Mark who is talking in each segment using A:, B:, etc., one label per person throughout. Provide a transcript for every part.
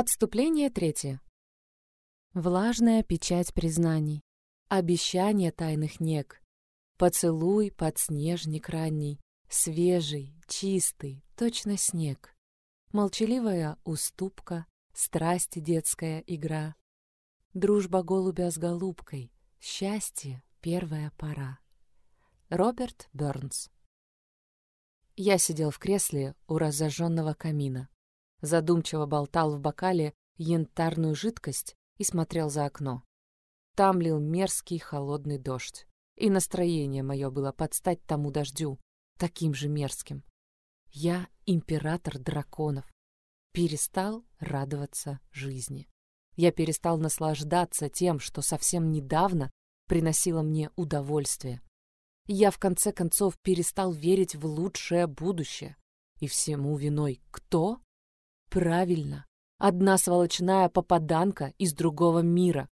A: Отступление третье. Влажная печать признаний, обещание тайных нег, поцелуй, подснежник ранний, свежий, чистый, точно снег, молчаливая уступка, страсти детская игра, дружба голубя с голубкой, счастье — первая пора. Роберт Бёрнс Я сидел в кресле у разожженного камина задумчиво болтал в бокале янтарную жидкость и смотрел за окно. Там лил мерзкий холодный дождь, и настроение мое было под стать тому дождю, таким же мерзким. Я император драконов. Перестал радоваться жизни. Я перестал наслаждаться тем, что совсем недавно приносило мне удовольствие. Я, в конце концов, перестал верить в лучшее будущее. И всему виной кто? Правильно, одна сволочная попаданка из другого мира.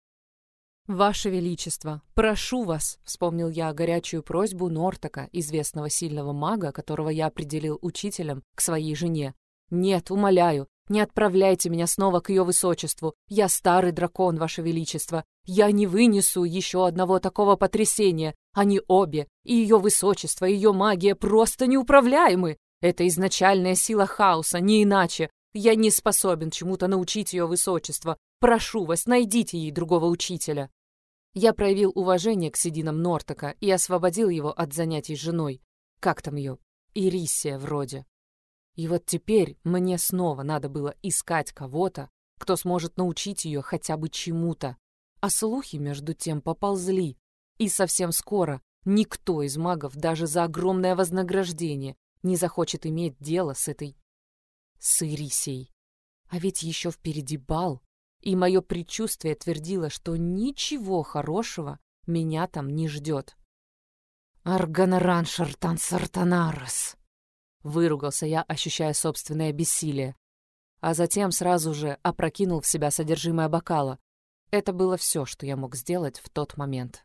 A: «Ваше Величество, прошу вас», — вспомнил я горячую просьбу Нортака, известного сильного мага, которого я определил учителем к своей жене. «Нет, умоляю, не отправляйте меня снова к ее высочеству. Я старый дракон, Ваше Величество. Я не вынесу еще одного такого потрясения. Они обе, и ее высочество, и ее магия просто неуправляемы. Это изначальная сила хаоса, не иначе. Я не способен чему-то научить ее высочество. Прошу вас, найдите ей другого учителя». Я проявил уважение к сединам Нортака и освободил его от занятий с женой. Как там ее? Ирисия вроде. И вот теперь мне снова надо было искать кого-то, кто сможет научить ее хотя бы чему-то. А слухи, между тем, поползли. И совсем скоро никто из магов даже за огромное вознаграждение не захочет иметь дело с этой с Ирисей. А ведь еще впереди бал, и мое предчувствие твердило, что ничего хорошего меня там не ждет. «Арганаран шартан сартанарас!» Выругался я, ощущая собственное бессилие. А затем сразу же опрокинул в себя содержимое бокала. Это было все, что я мог сделать в тот момент.